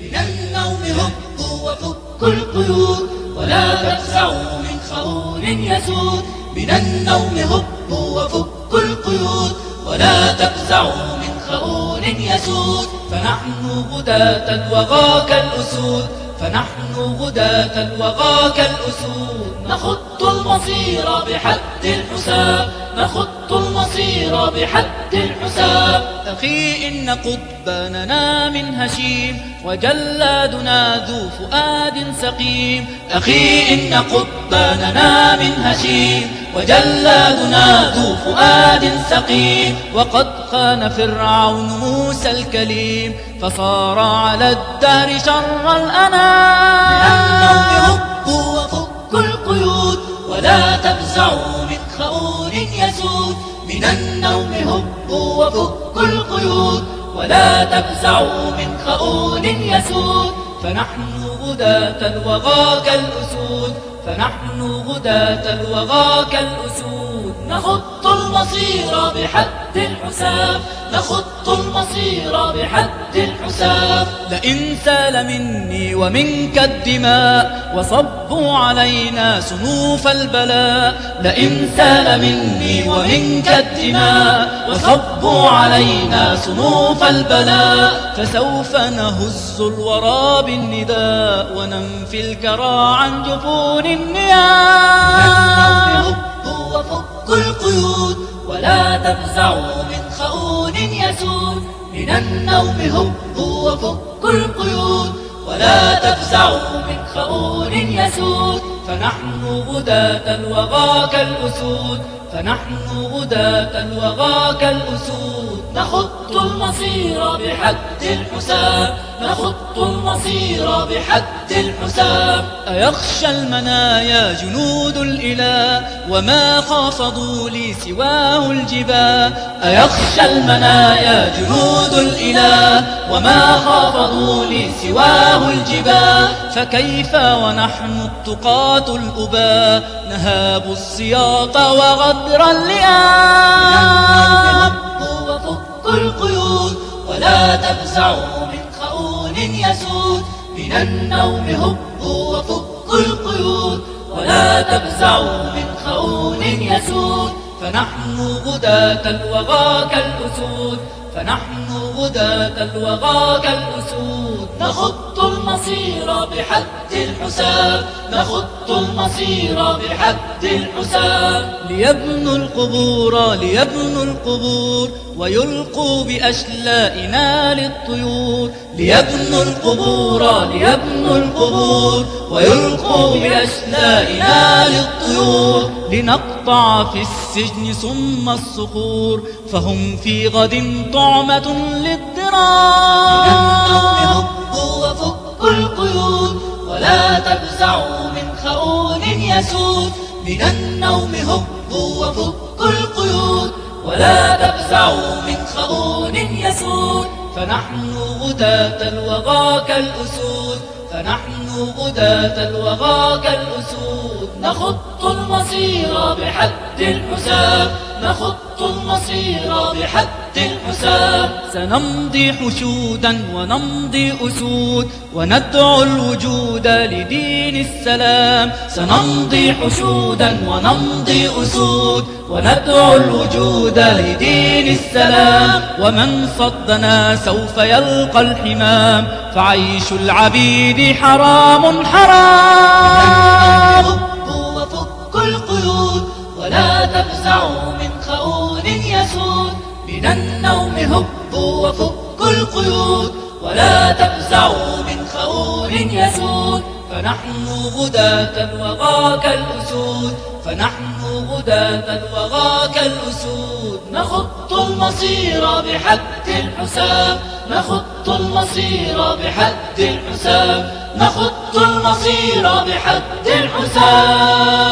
من النوم هبوا وفكوا القيود ولا تفزعوا من خؤون يسود. من النوم هبوا وفكوا القيود ولا تفزعوا من خؤون يسود. فنحن غداة الوغى كالأسود فنحن غداة الوغى كالأسود نخط المصير بحد الحساب. نخط المصير بحد الحساب. أخي إن قضباننا من هشيم. وجلادنا ذو فؤاد سقيم. أخي إن قضباننا من هشيم. وجلادنا ذو فؤاد سقيم وقد خان فرعون موسى الكليم فصار على الدهر شر الأنام. من النوم هبوا وفكوا القيود ولا تفزعوا من خؤون يسود. من النوم هبوا وفكوا القيود ولا تفزعوا من خؤون يسود. فنحن غداة الوغى كالأسود فنحن غداة الوغى كالأسود نخط المصير الحساب نخط المصير بحد الحساب. لئن سال مني ومنك الدماء وصبوا علينا سنوف البلاء. لئن سال مني ومنك الدماء وصبوا علينا سنوف البلاء. فسوف نهز الورى بالنداء وننفي الكرى عن جفون النيام تفزعوا من خؤون يسود. من النوم هبوا وفكوا القيود. ولا تفزعوا من خؤون يسود. فنحن غداة الوغى كالأسود فنحن غداة الوغى كالأسود نخط المصير بحد الحساب. نخط المصير بحد الحساب. أيخشى المنايا جنود الإله وما خافضوا لي سواه الجباه. أيخشى المنايا جنود الإله وما خافضوا لي سواه الجباه. فكيف ونحن التقاة الأباء نهاب السياط وغدر اللئام. القيود ولا تفزعوا خؤون يسود من النوم هبوا وفكوا القيود ولا تفزعوا من خؤون يسود فنحن غداة الوغى كالأسود فنحن غداة الوغى كالأسود نخط المصير بحد الحساب نخط المصير بحد الحساب. ليبنوا القبور ليبنوا القبور ويلقوا بأشلائنا للطيور. ليبنوا القبور ليبنوا القبور ويلقوا بأشلائنا للطيور. لنقطع في السجن صم الصخور فهم في غد طعمة للضرار القيود ولا تفزعوا من خؤون يسود. من النوم هبوا وفكوا القيود. ولا تفزعوا من خؤون يسود. فنحن غداة الوغى كالأسود فنحن غداة الوغى كالأسود نخط المصير بحد الحساب. نخط المصير بحد الحساب. سنمضي حشودا ونمضي أسود وندعو الوجود لدين السلام. سنمضي حشودا ونمضي أسود وندعو الوجود لدين السلام. ومن صدنا سوف يلقى الحمام. فعيش العبيد حرام حرام. القيود ولا تفزعوا من خؤون يسود. فنحن غداة الوغى كالأسود فنحن غداة الوغى كالأسود نخط المصير بحد الحساب. نخط المصير بحد الحساب. نخط المصير بحد الحساب.